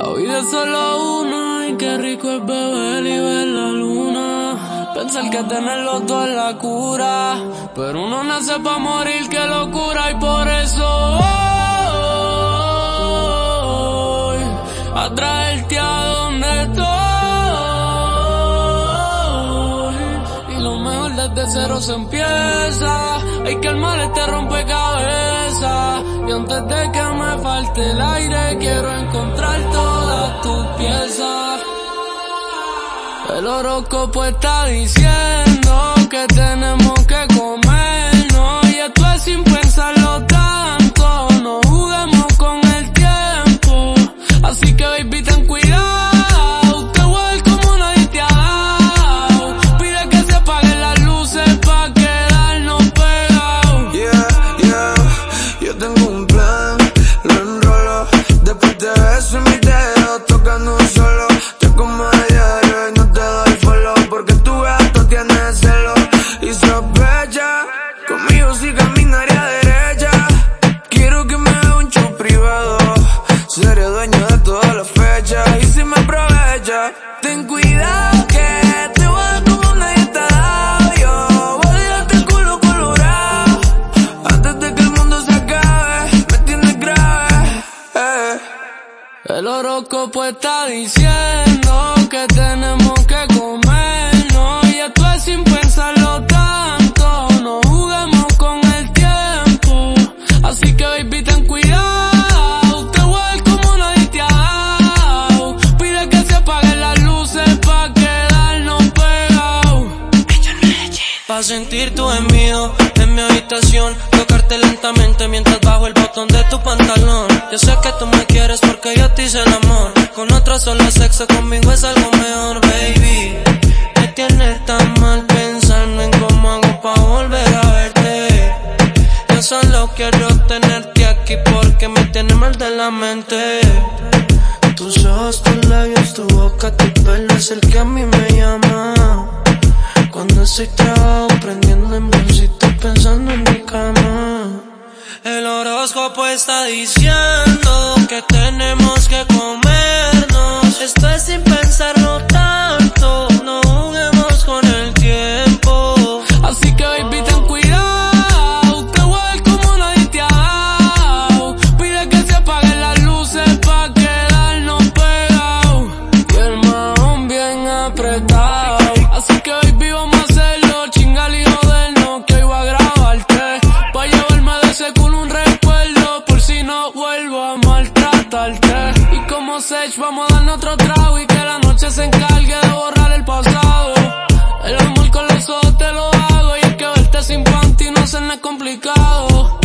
La vida es solo una y qué rico es beber y ver la luna. Pensar que tenerlo todo es la cura. Pero uno nace pa' morir, qué locura. Y por eso voy a traerte a donde estoy. Y lo mejor desde cero se empieza. Hay que armar este rompecabezas. Y antes de que me falte el aire, quiero encontrar todas tus piezas. El horóscopo está diciendo todas las fechas. Y si me aprovecha, ten cuidado que te voy a dar como nadie te dado. Yo voy a dejarte el culo colorado. Antes de que el mundo se acabe, me tienes grave. Eh. El horóscopo está diciendo que tenemos que sentir tu envío en mi habitación. Tocarte lentamente mientras bajo el botón de tu pantalón. Yo sé que tú me quieres porque yo te hice el amor Con otro solo sexo, conmigo es algo mejor, baby. Me tienes tan mal pensando en cómo hago pa' volver a verte. Yo solo quiero tenerte aquí porque me tienes mal de la mente. Tus ojos, tus labios, tu boca, tu pelo es el que a mí me llama. Cuando estoy trabajo prendiendo en estoy pensando en mi cama. El horóscopo está diciendo que tenemos que comernos. Esto es sin pensarlo tanto. Sech, vamos a darnos otro trago. Y que la noche se encargue de borrar el pasado. El amor con los ojos te lo hago y es que verte sin panty no se es complicado.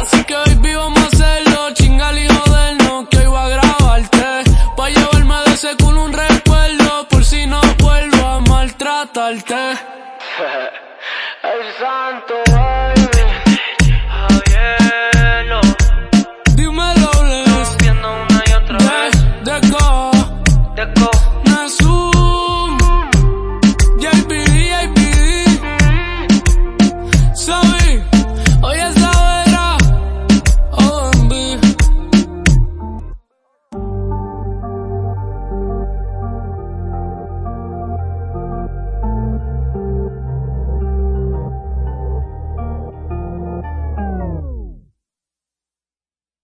Así que baby vamos a hacerlo, chingal y jodernos que hoy voy a grabarte. Pa' llevarme de ese culo un recuerdo por si no vuelvo a maltratarte. El santo